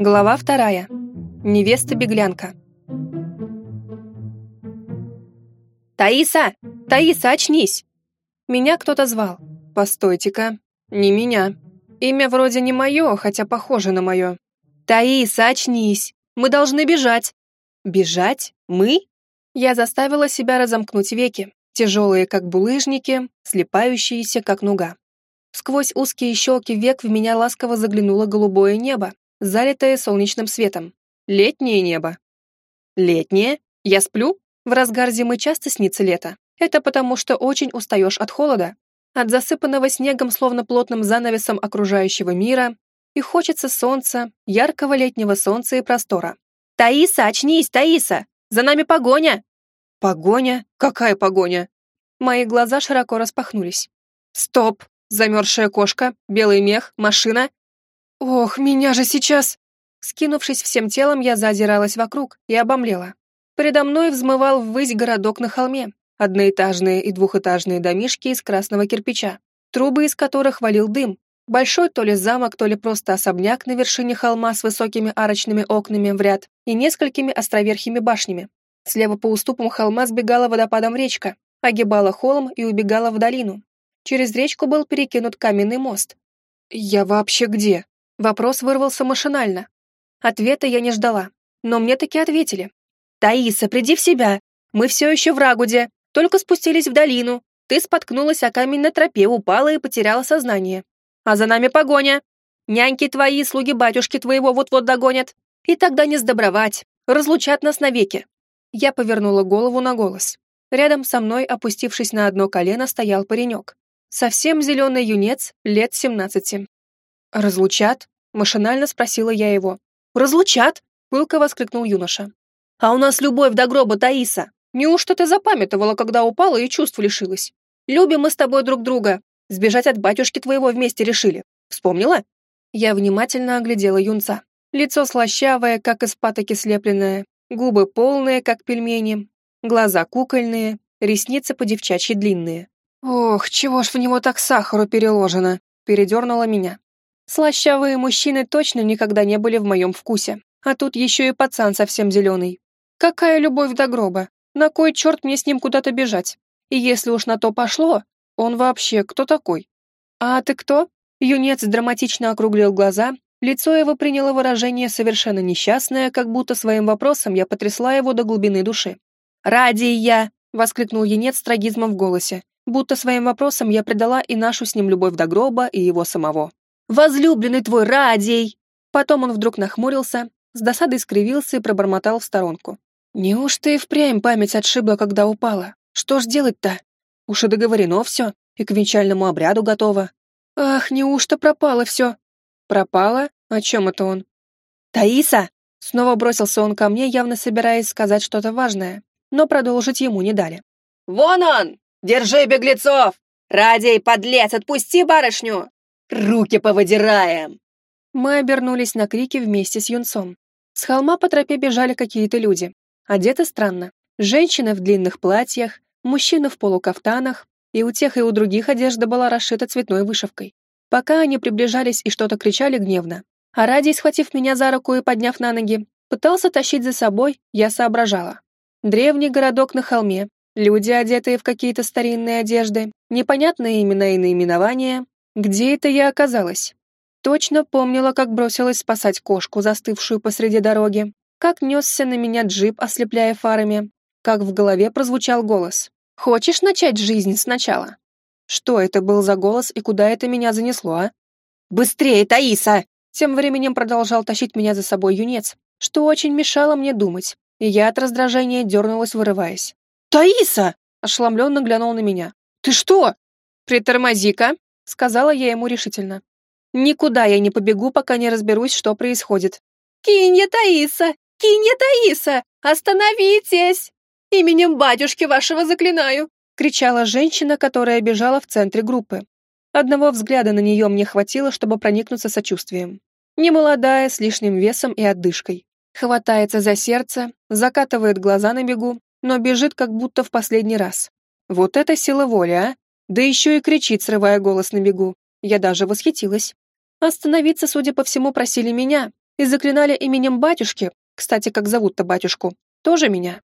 Глава вторая. Невеста-беглянка. «Таиса! Таиса, очнись!» Меня кто-то звал. Постойте-ка, не меня. Имя вроде не мое, хотя похоже на мое. «Таиса, очнись! Мы должны бежать!» «Бежать? Мы?» Я заставила себя разомкнуть веки, тяжелые, как булыжники, слепающиеся, как нуга. Сквозь узкие щелки век в меня ласково заглянуло голубое небо, залитое солнечным светом. Летнее небо. Летнее? Я сплю? В разгар зимы часто снится лето. Это потому, что очень устаешь от холода, от засыпанного снегом, словно плотным занавесом окружающего мира, и хочется солнца, яркого летнего солнца и простора. «Таиса, очнись, Таиса! За нами погоня!» «Погоня? Какая погоня?» Мои глаза широко распахнулись. «Стоп! Замерзшая кошка, белый мех, машина. Ох, меня же сейчас... Скинувшись всем телом, я зазиралась вокруг и обомлела. Передо мной взмывал ввысь городок на холме, одноэтажные и двухэтажные домишки из красного кирпича, трубы из которых валил дым, большой то ли замок, то ли просто особняк на вершине холма с высокими арочными окнами в ряд и несколькими островерхими башнями. Слева по уступам холма сбегала водопадом речка, огибала холм и убегала в долину, Через речку был перекинут каменный мост. «Я вообще где?» Вопрос вырвался машинально. Ответа я не ждала, но мне таки ответили. «Таиса, приди в себя! Мы все еще в Рагуде, только спустились в долину. Ты споткнулась о камень на тропе, упала и потеряла сознание. А за нами погоня. Няньки твои, слуги батюшки твоего вот-вот догонят. И тогда не сдобровать, разлучат нас навеки». Я повернула голову на голос. Рядом со мной, опустившись на одно колено, стоял паренек. Совсем зеленый юнец, лет семнадцати. «Разлучат?» — машинально спросила я его. «Разлучат?» — пылко воскликнул юноша. «А у нас любовь до гроба, Таиса! Неужто ты запамятовала, когда упала и чувств лишилась? Любим мы с тобой друг друга. Сбежать от батюшки твоего вместе решили. Вспомнила?» Я внимательно оглядела юнца. Лицо слащавое, как из патоки слепленное, губы полные, как пельмени, глаза кукольные, ресницы по-девчачьи длинные. «Ох, чего ж в него так сахару переложено?» передернула меня. Слащавые мужчины точно никогда не были в моем вкусе, а тут еще и пацан совсем зеленый. Какая любовь до гроба? На кой черт мне с ним куда-то бежать? И если уж на то пошло, он вообще кто такой? А ты кто? Юнец драматично округлил глаза, лицо его приняло выражение совершенно несчастное, как будто своим вопросом я потрясла его до глубины души. «Ради я!» — воскликнул юнец с трагизмом в голосе будто своим вопросом я предала и нашу с ним любовь до гроба, и его самого. «Возлюбленный твой Радий!» Потом он вдруг нахмурился, с досадой скривился и пробормотал в сторонку. «Неужто и впрямь память отшибла, когда упала? Что ж делать-то? Уж и договорено все, и к венчальному обряду готово. Ах, неужто пропало все?» «Пропало? О чем это он?» «Таиса!» Снова бросился он ко мне, явно собираясь сказать что-то важное, но продолжить ему не дали. «Вон он!» Держи беглецов! Радей, подлец, отпусти барышню! Руки повыдираем!» Мы обернулись на крики вместе с юнцом. С холма по тропе бежали какие-то люди. Одеты странно. Женщины в длинных платьях, мужчины в полукафтанах, и у тех и у других одежда была расшита цветной вышивкой. Пока они приближались и что-то кричали гневно, а схватив меня за руку и подняв на ноги, пытался тащить за собой, я соображала. Древний городок на холме, Люди, одетые в какие-то старинные одежды, непонятные имена и наименования. Где это я оказалась? Точно помнила, как бросилась спасать кошку, застывшую посреди дороги, как несся на меня джип, ослепляя фарами, как в голове прозвучал голос. «Хочешь начать жизнь сначала?» Что это был за голос и куда это меня занесло, а? «Быстрее, Таиса!» Тем временем продолжал тащить меня за собой юнец, что очень мешало мне думать, и я от раздражения дернулась, вырываясь. «Таиса!» — ошеломленно глянул на меня. «Ты что?» «Притормози-ка», — сказала я ему решительно. «Никуда я не побегу, пока не разберусь, что происходит». «Кинья Таиса! Кинья Таиса! Остановитесь! Именем батюшки вашего заклинаю!» — кричала женщина, которая бежала в центре группы. Одного взгляда на нее мне хватило, чтобы проникнуться сочувствием. Немолодая, с лишним весом и отдышкой. Хватается за сердце, закатывает глаза на бегу, но бежит как будто в последний раз. Вот это сила воли, а? Да еще и кричит, срывая голос на бегу. Я даже восхитилась. Остановиться, судя по всему, просили меня, и заклинали именем батюшки, кстати, как зовут-то батюшку, тоже меня.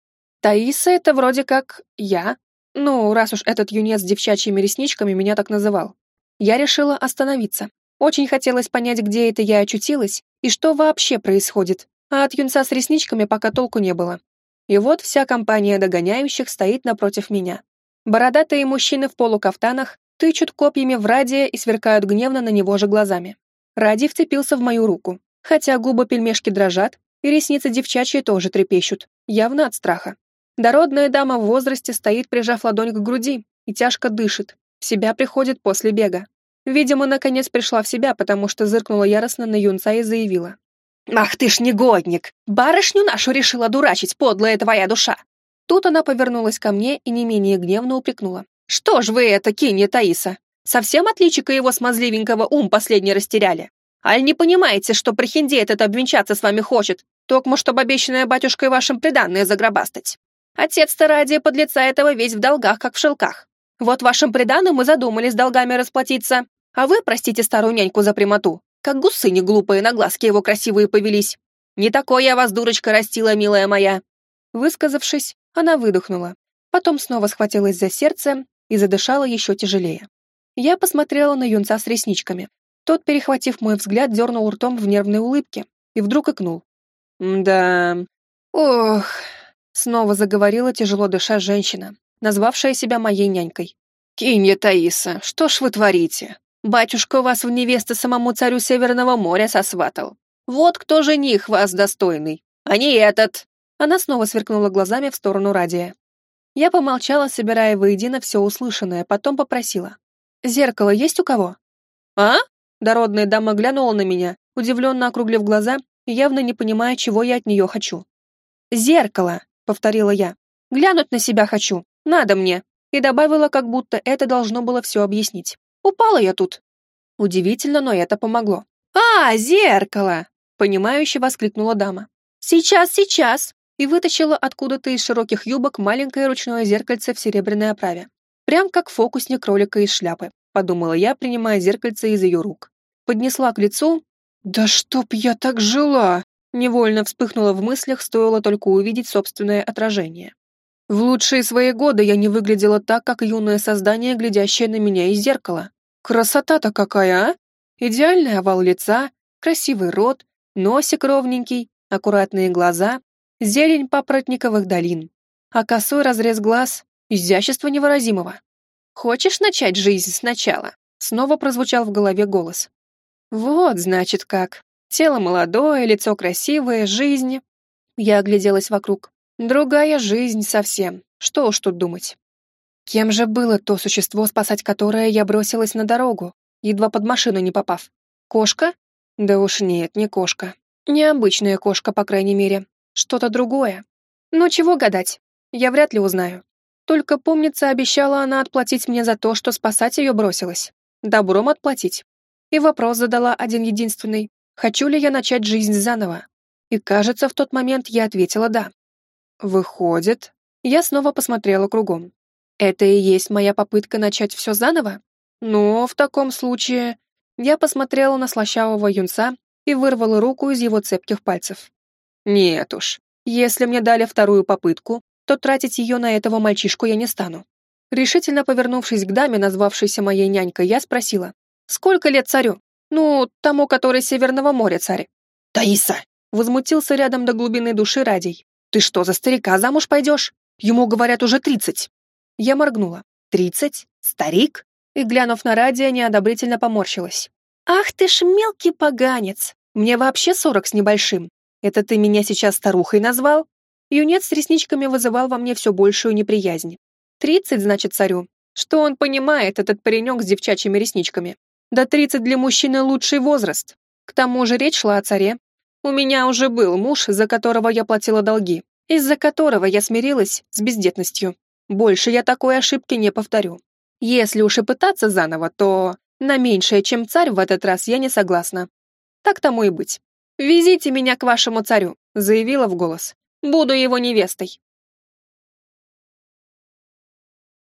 Таиса — это вроде как я. Ну, раз уж этот юнец с девчачьими ресничками меня так называл. Я решила остановиться. Очень хотелось понять, где это я очутилась и что вообще происходит, а от юнца с ресничками пока толку не было. И вот вся компания догоняющих стоит напротив меня. Бородатые мужчины в полукафтанах тычут копьями в Радия и сверкают гневно на него же глазами. Ради вцепился в мою руку, хотя губы пельмешки дрожат, и ресницы девчачьи тоже трепещут, явно от страха. Дородная дама в возрасте стоит, прижав ладонь к груди, и тяжко дышит, в себя приходит после бега. Видимо, наконец пришла в себя, потому что зыркнула яростно на юнца и заявила. «Ах ты ж негодник! Барышню нашу решила дурачить, подлая твоя душа!» Тут она повернулась ко мне и не менее гневно упрекнула. «Что ж вы это, кинья Таиса? Совсем от личика его смазливенького ум последний растеряли? Аль не понимаете, что прохиндей этот обвенчаться с вами хочет, токмо чтоб обещанная батюшкой вашим приданное загробастать? Отец-то ради подлеца этого весь в долгах, как в шелках. Вот вашим приданым мы задумали с долгами расплатиться, а вы, простите старую няньку за прямоту, как гусы не глупые, на глазки его красивые повелись. Не такой я вас, дурочка, растила, милая моя». Высказавшись, она выдохнула, потом снова схватилась за сердце и задышала еще тяжелее. Я посмотрела на юнца с ресничками. Тот, перехватив мой взгляд, дернул ртом в нервной улыбке и вдруг икнул. «Да... Ох...» Снова заговорила тяжело дыша женщина, назвавшая себя моей нянькой. «Кинья Таиса, что ж вы творите? Батюшка вас в невесты самому царю Северного моря сосватал. Вот кто жених вас достойный, а не этот!» Она снова сверкнула глазами в сторону радия. Я помолчала, собирая воедино все услышанное, потом попросила. «Зеркало есть у кого?» «А?» Дородная дама глянула на меня, удивленно округлив глаза, явно не понимая, чего я от нее хочу. «Зеркало!» — повторила я. «Глянуть на себя хочу. Надо мне!» И добавила, как будто это должно было все объяснить. «Упала я тут!» Удивительно, но это помогло. «А, зеркало!» — понимающе воскликнула дама. «Сейчас, сейчас!» И вытащила откуда-то из широких юбок маленькое ручное зеркальце в серебряной оправе. Прям как фокусник кролика из шляпы, подумала я, принимая зеркальце из ее рук. Поднесла к лицу. «Да чтоб я так жила!» Невольно вспыхнула в мыслях, стоило только увидеть собственное отражение. В лучшие свои годы я не выглядела так, как юное создание, глядящее на меня из зеркала. Красота-то какая, а? Идеальный овал лица, красивый рот, носик ровненький, аккуратные глаза, зелень папоротниковых долин, а косой разрез глаз — изящество невыразимого. «Хочешь начать жизнь сначала?» Снова прозвучал в голове голос. «Вот, значит, как. Тело молодое, лицо красивое, жизнь...» Я огляделась вокруг. Другая жизнь совсем. Что уж тут думать. Кем же было то существо, спасать которое я бросилась на дорогу, едва под машину не попав? Кошка? Да уж нет, не кошка. Необычная кошка, по крайней мере. Что-то другое. Но чего гадать? Я вряд ли узнаю. Только, помнится, обещала она отплатить мне за то, что спасать ее бросилась. Добром отплатить. И вопрос задала один единственный. Хочу ли я начать жизнь заново? И, кажется, в тот момент я ответила «да». Выходит, я снова посмотрела кругом. Это и есть моя попытка начать все заново? Но в таком случае я посмотрела на слащавого юнца и вырвала руку из его цепких пальцев. Нет уж, если мне дали вторую попытку, то тратить ее на этого мальчишку я не стану. Решительно повернувшись к даме, назвавшейся моей нянькой, я спросила, «Сколько лет царю?» «Ну, тому, который Северного моря царь». «Таиса!» — возмутился рядом до глубины души Радий. «Ты что, за старика замуж пойдешь? Ему, говорят, уже тридцать». Я моргнула. «Тридцать? Старик?» И, глянув на радио, неодобрительно поморщилась. «Ах ты ж мелкий поганец! Мне вообще сорок с небольшим. Это ты меня сейчас старухой назвал?» Юнец с ресничками вызывал во мне все большую неприязнь. «Тридцать, значит, царю. Что он понимает, этот паренек с девчачьими ресничками? Да тридцать для мужчины лучший возраст. К тому же речь шла о царе, у меня уже был муж, за которого я платила долги, из-за которого я смирилась с бездетностью. Больше я такой ошибки не повторю. Если уж и пытаться заново, то на меньшее, чем царь, в этот раз я не согласна. Так тому и быть. «Везите меня к вашему царю», — заявила в голос. «Буду его невестой».